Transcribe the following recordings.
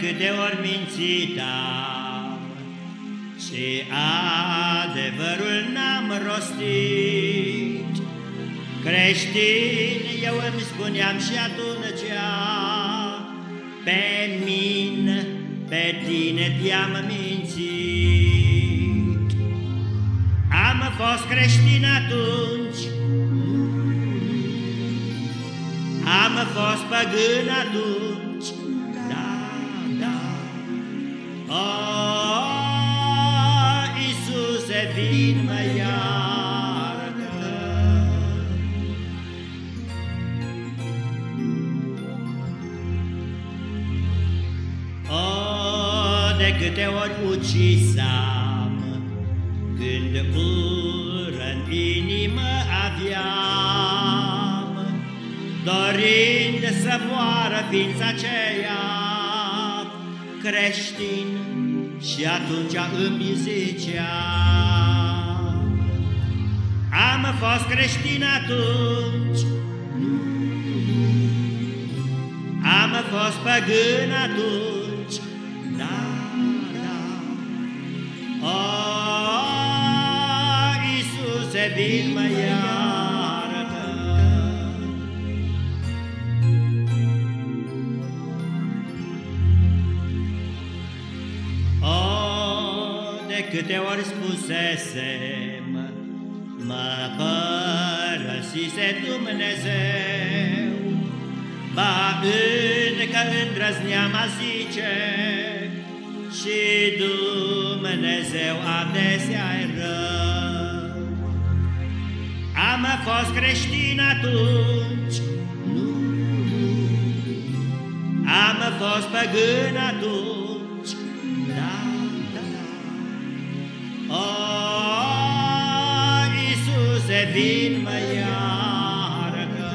de câte ori mințitam. Și adevărul n-am rostit. Creștin eu îmi spuneam și atunci Pe mine, pe tine te-am mințit. Am fost creștin atunci. Am fost păgân atunci O, Iisuse, vin mă iartă. O, de câte ori ucisam Când ură în inimă aveam Dorind să moară ființa aceea creștin Și atunci îmi zicea Am fost creștin atunci. Am fost păgân atunci. Da, da. O, Iisuse, vin mă iartă câte ori spusesem, mă părăsise Dumnezeu, ba încă îndrăzneam a zice, și Dumnezeu adesea rău. Am fost creștin atunci, am fost păgân atunci, Iisuse, vin mă iartă.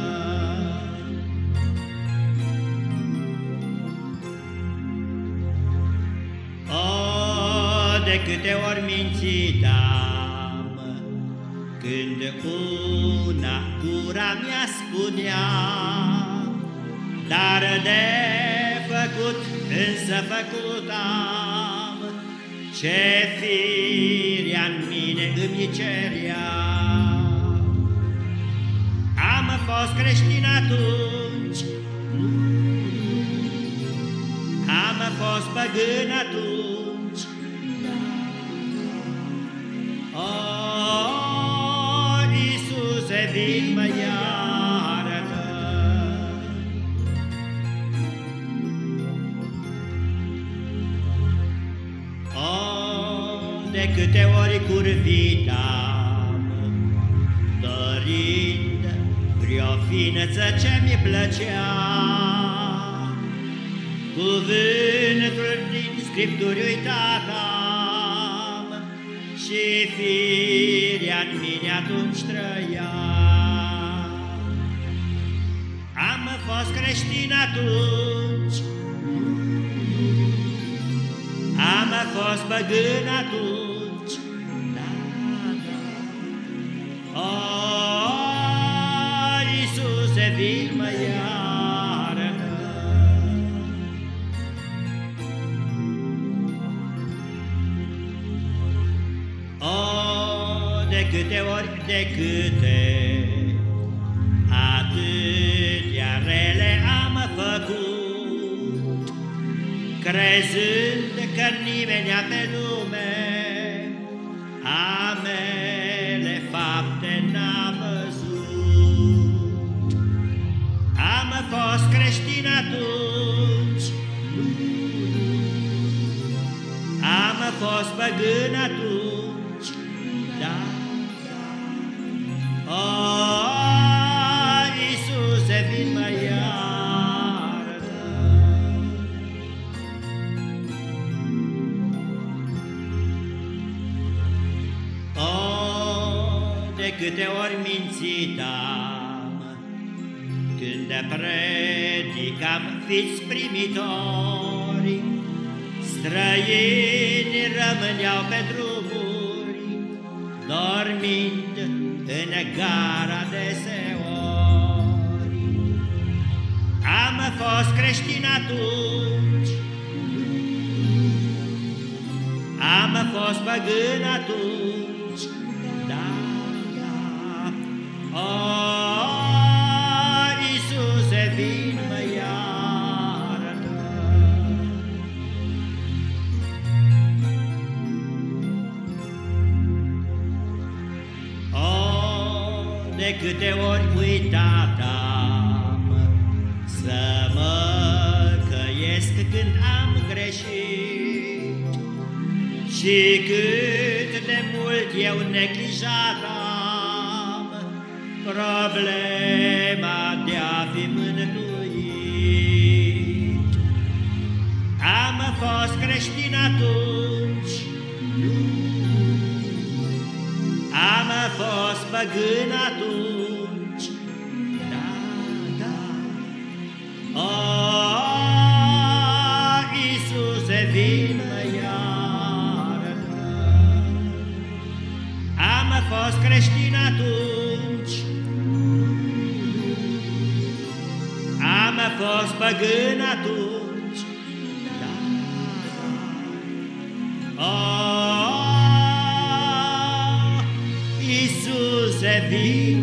O, de câte ori mințitam, Când una gura mea spunea, Dar de făcut însă făcut am, Ce firea-n mine îmi cerea. Am fost creștin atunci, am fost păgân atunci, O, Iisuse, vin mă iartă. O, de câte ori curvitam, vreo fineță ce-mi plăcea, Cuvântul din Scripturi uitam Și firea-n mine atunci trăia. Am fost creștin atunci, Am fost păgân atunci, vin mă iartă. O, de câte ori, de câte, atâtea rele am făcut, Crezând că nimeni pe lume a fost păgân atunci, da, da. O, Iisuse, vin mă iartă. O, de câte ori mințitam, Când predicam fiți primitori, Străini rămâneau pe drumuri, dormind în gara deseori. Am fost creștin atunci, am fost păgân atunci, de câte ori uitat am să mă căiesc când am greșit și cât de mult eu neglijat am problema de a fi mântuit. Am fost creștin atunci, păgân atunci, da, da. O, Iisuse, vin mă iartă. Am fost creștin atunci, am fost păgân atunci, Iisuse, vin mă iartă.